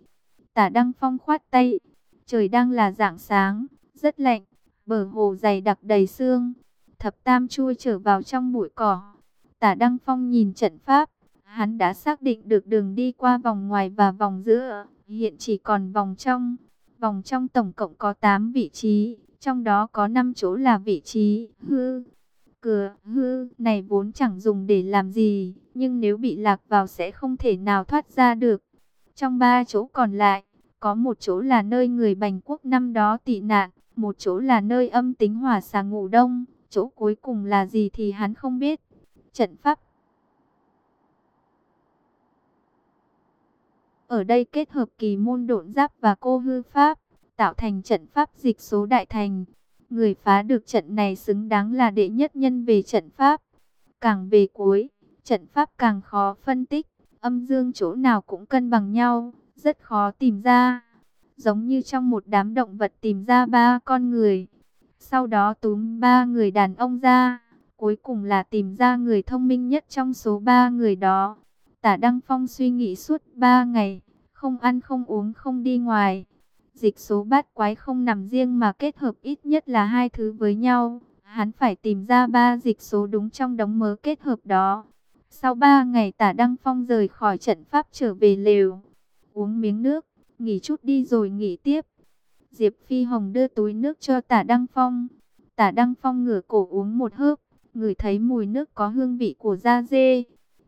Tả Đăng Phong khoát tay. Trời đang là rạng sáng, rất lạnh, bờ hồ dày đặc đầy sương. Thập Tam chui trở vào trong bụi cỏ. Tả Đăng Phong nhìn trận pháp, hắn đã xác định được đường đi qua vòng ngoài và vòng giữa, hiện chỉ còn vòng trong. Vòng trong tổng cộng có 8 vị trí, trong đó có 5 chỗ là vị trí hư. Cửa hư này vốn chẳng dùng để làm gì, nhưng nếu bị lạc vào sẽ không thể nào thoát ra được. Trong ba chỗ còn lại, có một chỗ là nơi người Bành Quốc năm đó tị nạn, một chỗ là nơi âm tính hỏa xà ngủ đông, chỗ cuối cùng là gì thì hắn không biết. Trận pháp Ở đây kết hợp kỳ môn độn giáp và cô hư pháp, tạo thành trận pháp dịch số đại thành. Người phá được trận này xứng đáng là đệ nhất nhân về trận pháp. Càng về cuối, trận pháp càng khó phân tích, âm dương chỗ nào cũng cân bằng nhau rất khó tìm ra. Giống như trong một đám động vật tìm ra ba con người. Sau đó túm ba người đàn ông ra. Cuối cùng là tìm ra người thông minh nhất trong số ba người đó. Tả Đăng Phong suy nghĩ suốt ba ngày. Không ăn không uống không đi ngoài. Dịch số bát quái không nằm riêng mà kết hợp ít nhất là hai thứ với nhau. Hắn phải tìm ra ba dịch số đúng trong đống mớ kết hợp đó. Sau ba ngày tả Đăng Phong rời khỏi trận pháp trở về lều uống miếng nước, nghỉ chút đi rồi nghỉ tiếp. Diệp Phi Hồng đưa túi nước cho tả Đăng Phong. Tả Đăng Phong ngửa cổ uống một hớp, ngửi thấy mùi nước có hương vị của da dê.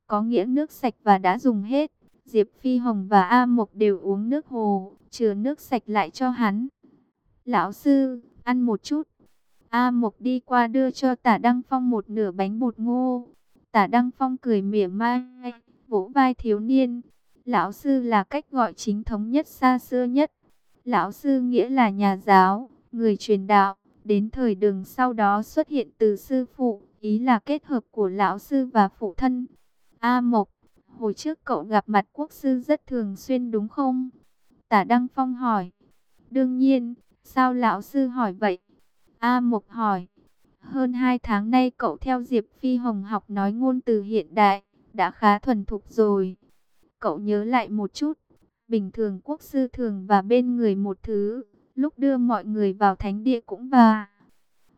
Có nghĩa nước sạch và đã dùng hết. Diệp Phi Hồng và A Mộc đều uống nước hồ, chừa nước sạch lại cho hắn. Lão sư, ăn một chút. A Mộc đi qua đưa cho tả Đăng Phong một nửa bánh bột ngô. Tả Đăng Phong cười mỉa mai, vỗ vai thiếu niên. Lão sư là cách gọi chính thống nhất xa xưa nhất. Lão sư nghĩa là nhà giáo, người truyền đạo. Đến thời đường sau đó xuất hiện từ sư phụ, ý là kết hợp của lão sư và phụ thân. A Mộc, hồi trước cậu gặp mặt quốc sư rất thường xuyên đúng không? Tả Đăng Phong hỏi. Đương nhiên, sao lão sư hỏi vậy? A Mộc hỏi. Hơn hai tháng nay cậu theo Diệp Phi Hồng học nói ngôn từ hiện đại, đã khá thuần thục rồi. Cậu nhớ lại một chút, bình thường quốc sư thường và bên người một thứ, lúc đưa mọi người vào thánh địa cũng và.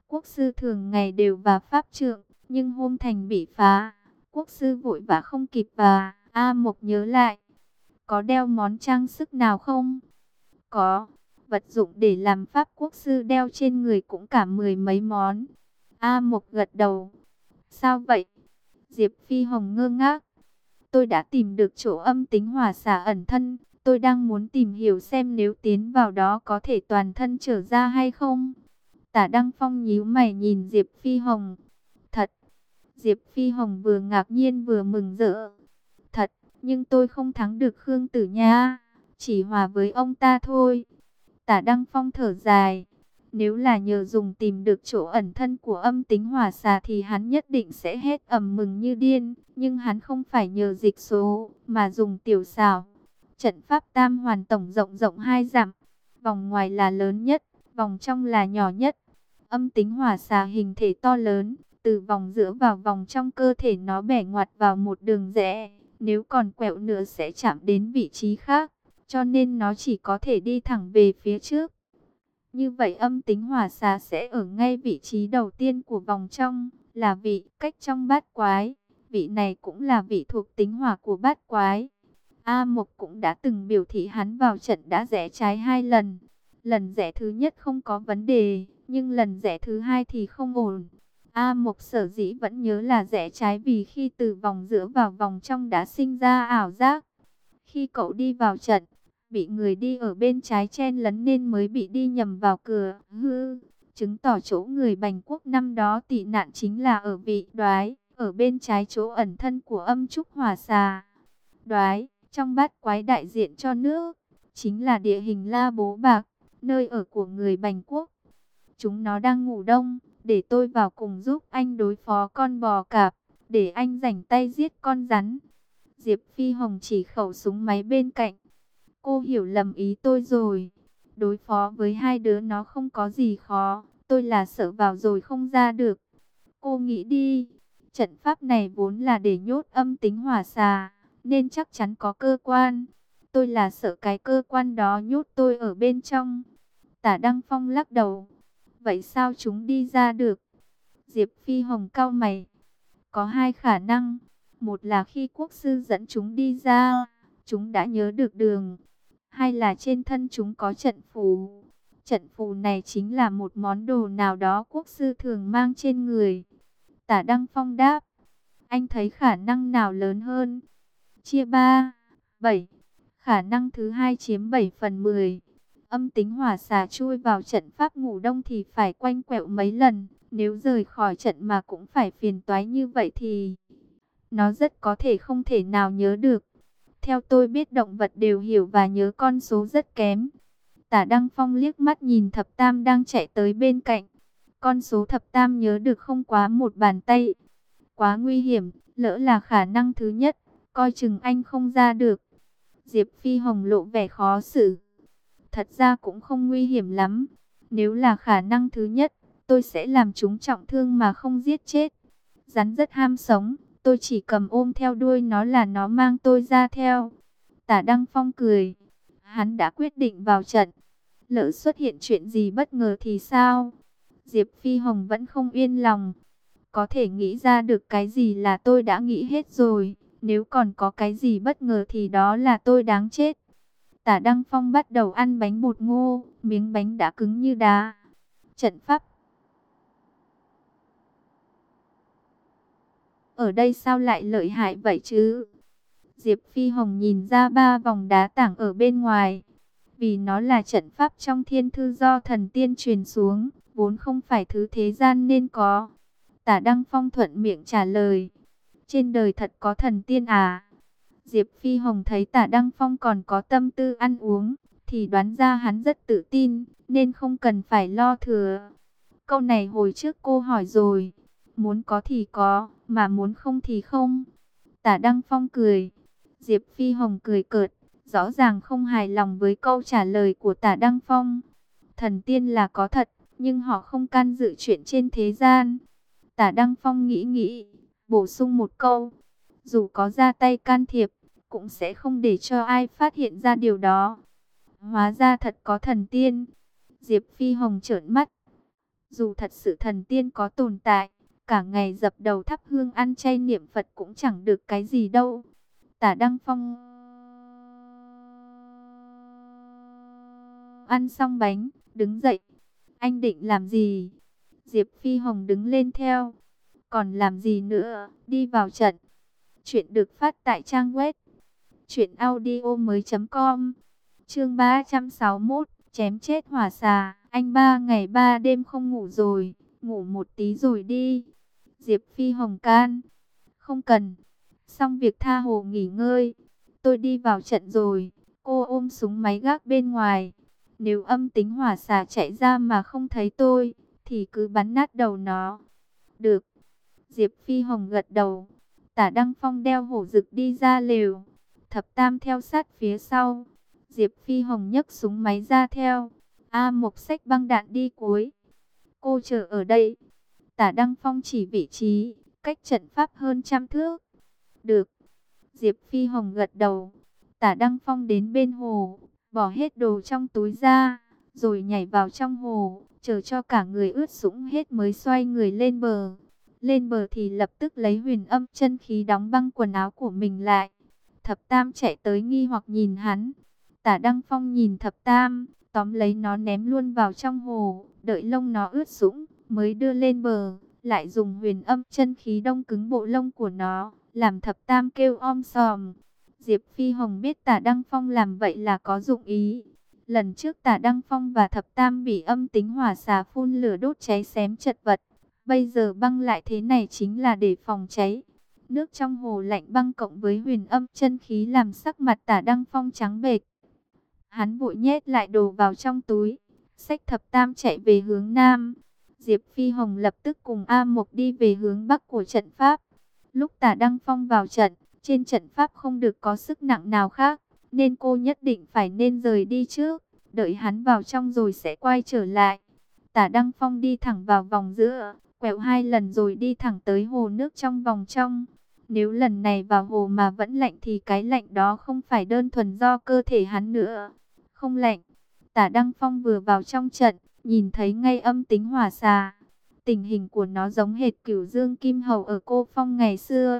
Quốc sư thường ngày đều và pháp trượng, nhưng hôm thành bị phá, quốc sư vội vã không kịp và. A Mộc nhớ lại, có đeo món trang sức nào không? Có, vật dụng để làm pháp quốc sư đeo trên người cũng cả mười mấy món. A Mộc gật đầu. Sao vậy? Diệp Phi Hồng ngơ ngác. Tôi đã tìm được chỗ âm tính hòa xả ẩn thân. Tôi đang muốn tìm hiểu xem nếu tiến vào đó có thể toàn thân trở ra hay không. Tả Đăng Phong nhíu mày nhìn Diệp Phi Hồng. Diệp Phi Hồng vừa ngạc nhiên vừa mừng rỡ. Thật, nhưng tôi không thắng được Khương Tử Nha. Chỉ hòa với ông ta thôi. Tả Đăng Phong thở dài. Nếu là nhờ dùng tìm được chỗ ẩn thân của âm tính hỏa xà thì hắn nhất định sẽ hết ầm mừng như điên. Nhưng hắn không phải nhờ dịch số, mà dùng tiểu xảo. Trận pháp tam hoàn tổng rộng rộng hai dặm. Vòng ngoài là lớn nhất, vòng trong là nhỏ nhất. Âm tính hỏa xà hình thể to lớn, từ vòng giữa vào vòng trong cơ thể nó bẻ ngoặt vào một đường rẽ. Nếu còn quẹo nữa sẽ chạm đến vị trí khác cho nên nó chỉ có thể đi thẳng về phía trước. Như vậy âm tính hỏa xà sẽ ở ngay vị trí đầu tiên của vòng trong, là vị cách trong bát quái. Vị này cũng là vị thuộc tính hỏa của bát quái. A Mộc cũng đã từng biểu thị hắn vào trận đã rẽ trái hai lần. Lần rẽ thứ nhất không có vấn đề, nhưng lần rẽ thứ hai thì không ổn. A Mộc sở dĩ vẫn nhớ là rẽ trái vì khi từ vòng giữa vào vòng trong đã sinh ra ảo giác. Khi cậu đi vào trận, bị người đi ở bên trái chen lấn nên mới bị đi nhầm vào cửa. Hư, chứng tỏ chỗ người Bành Quốc năm đó tị nạn chính là ở vị đoái, ở bên trái chỗ ẩn thân của âm trúc hỏa xà. Đoái, trong bát quái đại diện cho nước, chính là địa hình la bố bạc, nơi ở của người Bành Quốc. Chúng nó đang ngủ đông, để tôi vào cùng giúp anh đối phó con bò cạp, để anh rảnh tay giết con rắn. Diệp Phi Hồng chỉ khẩu súng máy bên cạnh, Cô hiểu lầm ý tôi rồi. Đối phó với hai đứa nó không có gì khó. Tôi là sợ vào rồi không ra được. Cô nghĩ đi. Trận pháp này vốn là để nhốt âm tính hỏa xà. Nên chắc chắn có cơ quan. Tôi là sợ cái cơ quan đó nhốt tôi ở bên trong. Tả Đăng Phong lắc đầu. Vậy sao chúng đi ra được? Diệp Phi Hồng cao mày. Có hai khả năng. Một là khi quốc sư dẫn chúng đi ra, chúng đã nhớ được đường hai là trên thân chúng có trận phù. Trận phù này chính là một món đồ nào đó quốc sư thường mang trên người. Tả Đăng Phong đáp, anh thấy khả năng nào lớn hơn? Chia 3, 7, khả năng thứ hai chiếm 7 phần 10. Âm tính hỏa xà chui vào trận pháp ngủ đông thì phải quanh quẹo mấy lần. Nếu rời khỏi trận mà cũng phải phiền toái như vậy thì nó rất có thể không thể nào nhớ được. Theo tôi biết động vật đều hiểu và nhớ con số rất kém. Tả Đăng Phong liếc mắt nhìn thập tam đang chạy tới bên cạnh. Con số thập tam nhớ được không quá một bàn tay. Quá nguy hiểm, lỡ là khả năng thứ nhất, coi chừng anh không ra được. Diệp Phi Hồng lộ vẻ khó xử. Thật ra cũng không nguy hiểm lắm. Nếu là khả năng thứ nhất, tôi sẽ làm chúng trọng thương mà không giết chết. Rắn rất ham sống, Tôi chỉ cầm ôm theo đuôi nó là nó mang tôi ra theo. Tả Đăng Phong cười. Hắn đã quyết định vào trận. Lỡ xuất hiện chuyện gì bất ngờ thì sao? Diệp Phi Hồng vẫn không yên lòng. Có thể nghĩ ra được cái gì là tôi đã nghĩ hết rồi. Nếu còn có cái gì bất ngờ thì đó là tôi đáng chết. Tả Đăng Phong bắt đầu ăn bánh bột ngô, miếng bánh đã cứng như đá. Trận pháp Ở đây sao lại lợi hại vậy chứ? Diệp Phi Hồng nhìn ra ba vòng đá tảng ở bên ngoài. Vì nó là trận pháp trong thiên thư do thần tiên truyền xuống, vốn không phải thứ thế gian nên có. Tả Đăng Phong thuận miệng trả lời, trên đời thật có thần tiên à? Diệp Phi Hồng thấy tả Đăng Phong còn có tâm tư ăn uống, thì đoán ra hắn rất tự tin, nên không cần phải lo thừa. Câu này hồi trước cô hỏi rồi, muốn có thì có, mà muốn không thì không. Tả Đăng Phong cười, Diệp Phi Hồng cười cợt, rõ ràng không hài lòng với câu trả lời của tả Đăng Phong. Thần tiên là có thật, nhưng họ không can dự chuyện trên thế gian. Tả Đăng Phong nghĩ nghĩ, bổ sung một câu, dù có ra tay can thiệp, cũng sẽ không để cho ai phát hiện ra điều đó. Hóa ra thật có thần tiên. Diệp Phi Hồng trợn mắt. Dù thật sự thần tiên có tồn tại, cả ngày dập đầu thắp hương ăn chay niệm Phật cũng chẳng được cái gì đâu. Tả Đăng Phong ăn xong bánh, đứng dậy. Anh định làm gì? Diệp Phi Hồng đứng lên theo. Còn làm gì nữa? Đi vào trận. Chuyện được phát tại trang web Chuyện audio mới com. Chương 361 Chém chết hỏa xà. Anh ba ngày ba đêm không ngủ rồi, Ngủ một tí rồi đi. Diệp Phi Hồng can, Không cần. Xong việc tha hồ nghỉ ngơi. Tôi đi vào trận rồi. Cô ôm súng máy gác bên ngoài. Nếu âm tính hỏa xà chạy ra mà không thấy tôi, Thì cứ bắn nát đầu nó. Được. Diệp Phi Hồng gật đầu. Tả Đăng Phong đeo hổ rực đi ra lều. Thập Tam theo sát phía sau. Diệp Phi Hồng nhấc súng máy ra theo. A Mộc sách băng đạn đi cuối. Cô chờ ở đây. Tả Đăng Phong chỉ vị trí, cách trận pháp hơn trăm thước. Được. Diệp Phi Hồng gật đầu. Tả Đăng Phong đến bên hồ, bỏ hết đồ trong túi ra, rồi nhảy vào trong hồ, chờ cho cả người ướt sũng hết mới xoay người lên bờ. Lên bờ thì lập tức lấy huyền âm chân khí đóng băng quần áo của mình lại. Thập Tam chạy tới nghi hoặc nhìn hắn. Tả Đăng Phong nhìn Thập Tam, tóm lấy nó ném luôn vào trong hồ, đợi lông nó ướt sũng, mới đưa lên bờ, lại dùng huyền âm chân khí đông cứng bộ lông của nó, làm Thập Tam kêu om sòm. Diệp Phi Hồng biết Tả Đăng Phong làm vậy là có dụng ý. Lần trước Tả Đăng Phong và Thập Tam bị âm tính hỏa xà phun lửa đốt cháy xém chật vật. Bây giờ băng lại thế này chính là để phòng cháy. Nước trong hồ lạnh băng cộng với huyền âm chân khí làm sắc mặt tả đăng phong trắng bệch. Hắn vội nhét lại đồ vào trong túi. Sách thập tam chạy về hướng nam. Diệp Phi Hồng lập tức cùng A Mộc đi về hướng bắc của trận pháp. Lúc tả đăng phong vào trận, trên trận pháp không được có sức nặng nào khác. Nên cô nhất định phải nên rời đi trước. Đợi hắn vào trong rồi sẽ quay trở lại. Tả Đăng Phong đi thẳng vào vòng giữa, quẹo hai lần rồi đi thẳng tới hồ nước trong vòng trong. Nếu lần này vào hồ mà vẫn lạnh thì cái lạnh đó không phải đơn thuần do cơ thể hắn nữa. Không lạnh. Tả Đăng Phong vừa vào trong trận, nhìn thấy ngay âm tính hỏa xà. Tình hình của nó giống hệt cửu dương kim hầu ở cô phong ngày xưa.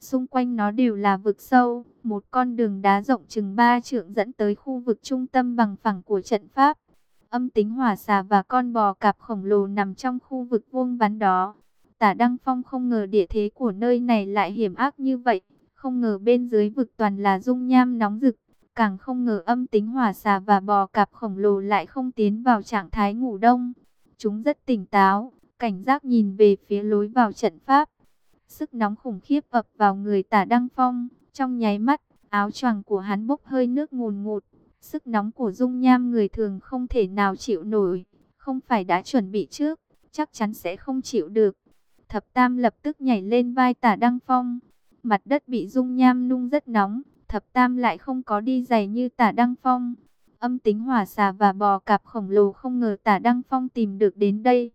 Xung quanh nó đều là vực sâu, một con đường đá rộng chừng ba trượng dẫn tới khu vực trung tâm bằng phẳng của trận pháp. Âm tính hỏa xà và con bò cạp khổng lồ nằm trong khu vực vuông vắn đó. Tả Đăng Phong không ngờ địa thế của nơi này lại hiểm ác như vậy. Không ngờ bên dưới vực toàn là dung nham nóng rực. Càng không ngờ âm tính hỏa xà và bò cạp khổng lồ lại không tiến vào trạng thái ngủ đông. Chúng rất tỉnh táo, cảnh giác nhìn về phía lối vào trận pháp. Sức nóng khủng khiếp ập vào người tả Đăng Phong. Trong nháy mắt, áo choàng của hắn bốc hơi nước ngùn ngụt. Sức nóng của dung nham người thường không thể nào chịu nổi. Không phải đã chuẩn bị trước, chắc chắn sẽ không chịu được. Thập Tam lập tức nhảy lên vai tả Đăng Phong. Mặt đất bị dung nham nung rất nóng. Thập Tam lại không có đi giày như tả Đăng Phong. Âm tính hỏa xà và bò cạp khổng lồ không ngờ tả Đăng Phong tìm được đến đây.